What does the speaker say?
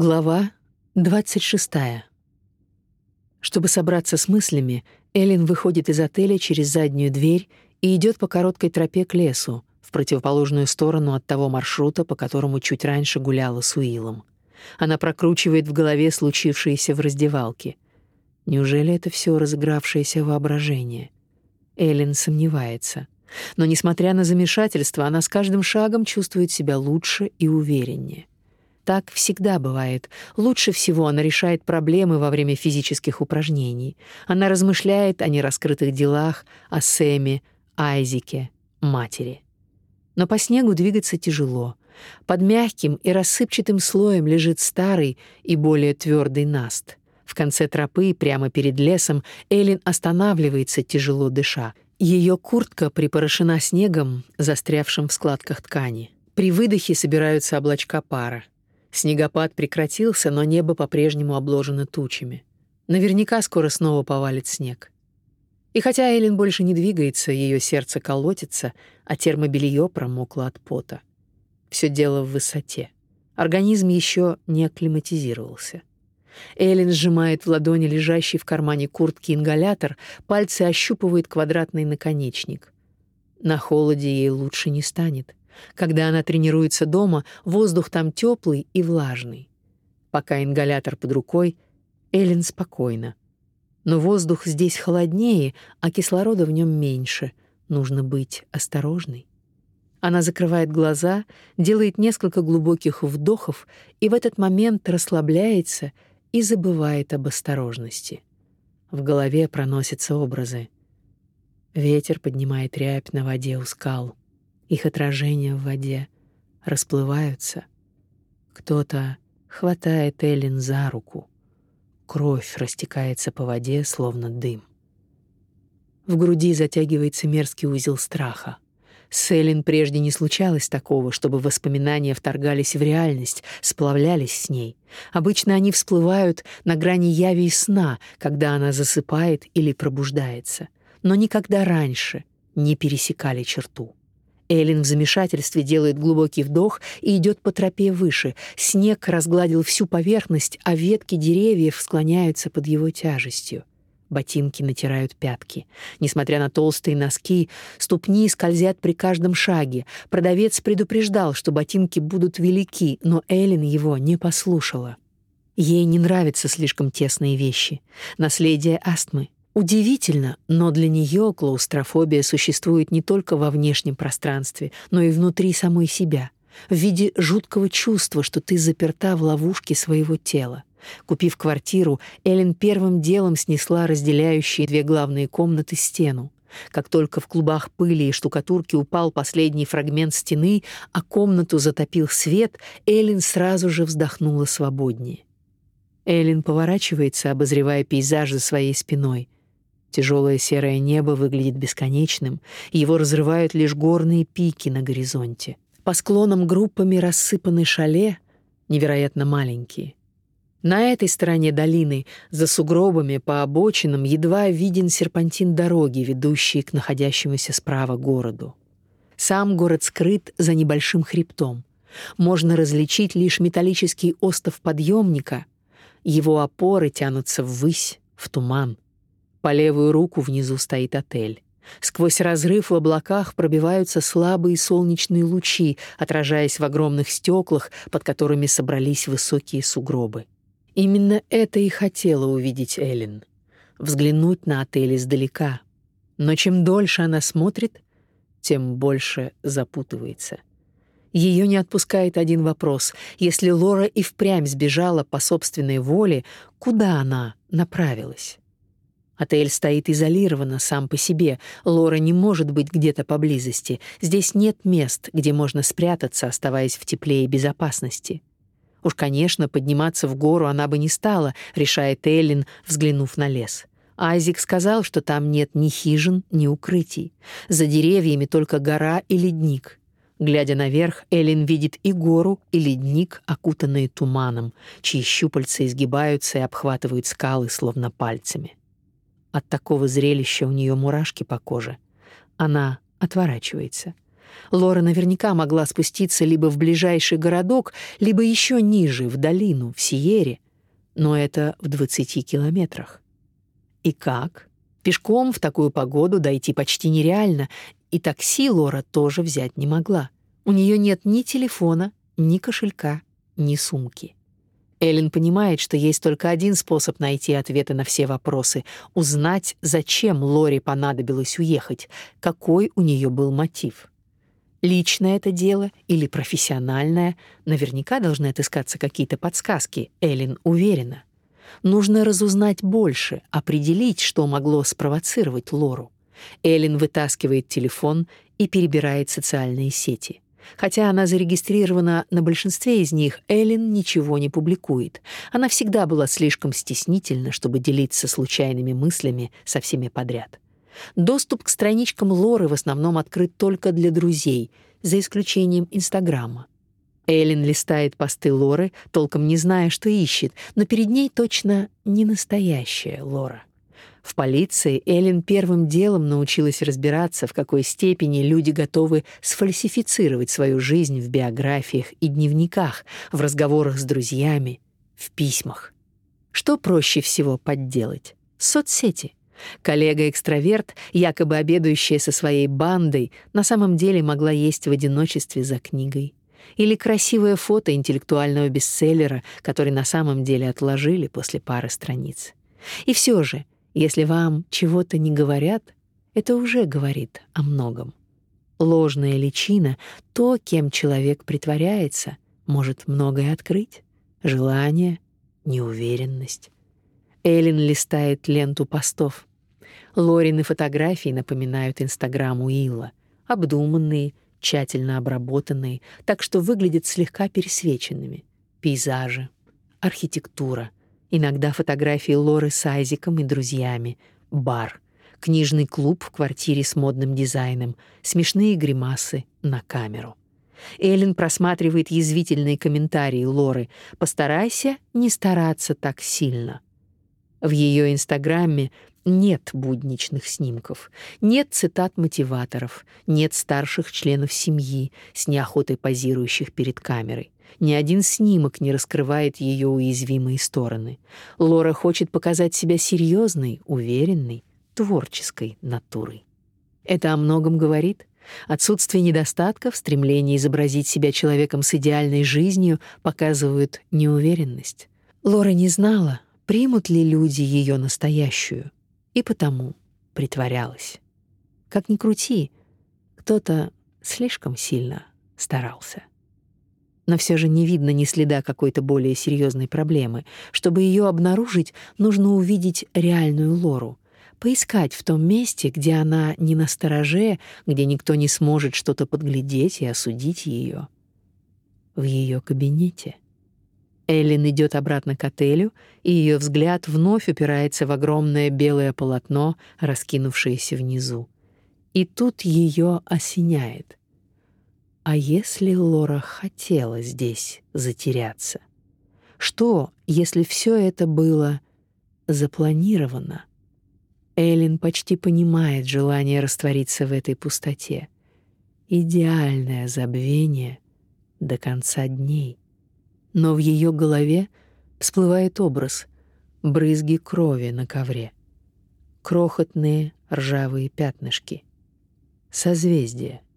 Глава 26. Чтобы собраться с мыслями, Эллен выходит из отеля через заднюю дверь и идет по короткой тропе к лесу, в противоположную сторону от того маршрута, по которому чуть раньше гуляла с Уиллом. Она прокручивает в голове случившееся в раздевалке. Неужели это все разыгравшееся воображение? Эллен сомневается. Но, несмотря на замешательство, она с каждым шагом чувствует себя лучше и увереннее. Так всегда бывает. Лучше всего она решает проблемы во время физических упражнений. Она размышляет о нераскрытых делах, о Сэме, Айзике, матери. Но по снегу двигаться тяжело. Под мягким и рассыпчатым слоем лежит старый и более твердый наст. В конце тропы, прямо перед лесом, Элин останавливается, тяжело дыша. Ее куртка припорошена снегом, застрявшим в складках ткани. При выдохе собираются облачка пара. Снегопад прекратился, но небо по-прежнему обложено тучами. Наверняка скоро снова повалит снег. И хотя Элин больше не двигается, ее сердце колотится, а термобелье промокло от пота. Все дело в высоте. Организм еще не акклиматизировался. Элин сжимает в ладони лежащий в кармане куртки ингалятор, пальцы ощупывают квадратный наконечник. На холоде ей лучше не станет. Когда она тренируется дома, воздух там теплый и влажный. Пока ингалятор под рукой, Эллен спокойна. Но воздух здесь холоднее, а кислорода в нем меньше. Нужно быть осторожной. Она закрывает глаза, делает несколько глубоких вдохов и в этот момент расслабляется и забывает об осторожности. В голове проносятся образы. Ветер поднимает рябь на воде у скал. Их отражения в воде расплываются. Кто-то хватает Эллен за руку. Кровь растекается по воде, словно дым. В груди затягивается мерзкий узел страха. С Эллен прежде не случалось такого, чтобы воспоминания вторгались в реальность, сплавлялись с ней. Обычно они всплывают на грани яви и сна, когда она засыпает или пробуждается, но никогда раньше не пересекали черту. Элин в замешательстве делает глубокий вдох и идет по тропе выше. Снег разгладил всю поверхность, а ветки деревьев склоняются под его тяжестью. Ботинки натирают пятки. Несмотря на толстые носки, ступни скользят при каждом шаге. Продавец предупреждал, что ботинки будут велики, но Элин его не послушала. Ей не нравятся слишком тесные вещи. Наследие астмы. Удивительно, но для нее клаустрофобия существует не только во внешнем пространстве, но и внутри самой себя, в виде жуткого чувства, что ты заперта в ловушке своего тела. Купив квартиру, Эллен первым делом снесла разделяющие две главные комнаты стену. Как только в клубах пыли и штукатурки упал последний фрагмент стены, а комнату затопил свет, Эллен сразу же вздохнула свободнее. Эллен поворачивается, обозревая пейзаж за своей спиной — Тяжелое серое небо выглядит бесконечным, его разрывают лишь горные пики на горизонте. По склонам группами рассыпаны шале, невероятно маленькие. На этой стороне долины, за сугробами по обочинам, едва виден серпантин дороги, ведущий к находящемуся справа городу. Сам город скрыт за небольшим хребтом. Можно различить лишь металлический остов подъемника. Его опоры тянутся ввысь, в туман. По левую руку внизу стоит отель. Сквозь разрыв в облаках пробиваются слабые солнечные лучи, отражаясь в огромных стеклах, под которыми собрались высокие сугробы. Именно это и хотела увидеть Эллен. Взглянуть на отель издалека. Но чем дольше она смотрит, тем больше запутывается. Ее не отпускает один вопрос. Если Лора и впрямь сбежала по собственной воле, куда она направилась? Отель стоит изолированно сам по себе. Лора не может быть где-то поблизости. Здесь нет мест, где можно спрятаться, оставаясь в тепле и безопасности. Уж, конечно, подниматься в гору она бы не стала, решает Эллен, взглянув на лес. Айзик сказал, что там нет ни хижин, ни укрытий. За деревьями только гора и ледник. Глядя наверх, Эллен видит и гору, и ледник, окутанные туманом, чьи щупальца изгибаются и обхватывают скалы, словно пальцами. От такого зрелища у нее мурашки по коже. Она отворачивается. Лора наверняка могла спуститься либо в ближайший городок, либо еще ниже, в долину, в Сиере. Но это в 20 километрах. И как? Пешком в такую погоду дойти почти нереально, и такси Лора тоже взять не могла. У нее нет ни телефона, ни кошелька, ни сумки. Эллен понимает, что есть только один способ найти ответы на все вопросы — узнать, зачем Лори понадобилось уехать, какой у нее был мотив. Личное это дело или профессиональное, наверняка должны отыскаться какие-то подсказки, Эллен уверена. Нужно разузнать больше, определить, что могло спровоцировать Лору. Эллен вытаскивает телефон и перебирает социальные сети — Хотя она зарегистрирована на большинстве из них, Эллен ничего не публикует. Она всегда была слишком стеснительна, чтобы делиться случайными мыслями со всеми подряд. Доступ к страничкам Лоры в основном открыт только для друзей, за исключением Инстаграма. Эллен листает посты Лоры, толком не зная, что ищет, но перед ней точно не настоящая Лора. В полиции Эллен первым делом научилась разбираться, в какой степени люди готовы сфальсифицировать свою жизнь в биографиях и дневниках, в разговорах с друзьями, в письмах. Что проще всего подделать? Соцсети. Коллега-экстраверт, якобы обедающая со своей бандой, на самом деле могла есть в одиночестве за книгой. Или красивое фото интеллектуального бестселлера, который на самом деле отложили после пары страниц. И все же — если вам чего-то не говорят, это уже говорит о многом. Ложная личина, то, кем человек притворяется, может многое открыть. Желание, неуверенность. Эллен листает ленту постов. Лорины фотографии напоминают Инстаграм Уилла. Обдуманные, тщательно обработанные, так что выглядят слегка пересвеченными. Пейзажи, архитектура, Иногда фотографии Лоры с Айзиком и друзьями, бар, книжный клуб в квартире с модным дизайном, смешные гримасы на камеру. Эллен просматривает язвительные комментарии Лоры. «Постарайся не стараться так сильно». В ее Инстаграме нет будничных снимков, нет цитат мотиваторов, нет старших членов семьи с неохотой позирующих перед камерой. Ни один снимок не раскрывает ее уязвимые стороны. Лора хочет показать себя серьезной, уверенной, творческой натурой. Это о многом говорит. Отсутствие недостатков, стремление изобразить себя человеком с идеальной жизнью показывают неуверенность. Лора не знала, примут ли люди ее настоящую, и потому притворялась. Как ни крути, кто-то слишком сильно старался но все же не видно ни следа какой-то более серьезной проблемы. Чтобы ее обнаружить, нужно увидеть реальную Лору, поискать в том месте, где она не на стороже, где никто не сможет что-то подглядеть и осудить ее. В ее кабинете. Эллен идет обратно к отелю, и ее взгляд вновь упирается в огромное белое полотно, раскинувшееся внизу. И тут ее осеняет. А если Лора хотела здесь затеряться? Что, если все это было запланировано? Эллен почти понимает желание раствориться в этой пустоте. Идеальное забвение до конца дней. Но в ее голове всплывает образ брызги крови на ковре. Крохотные ржавые пятнышки. Созвездия —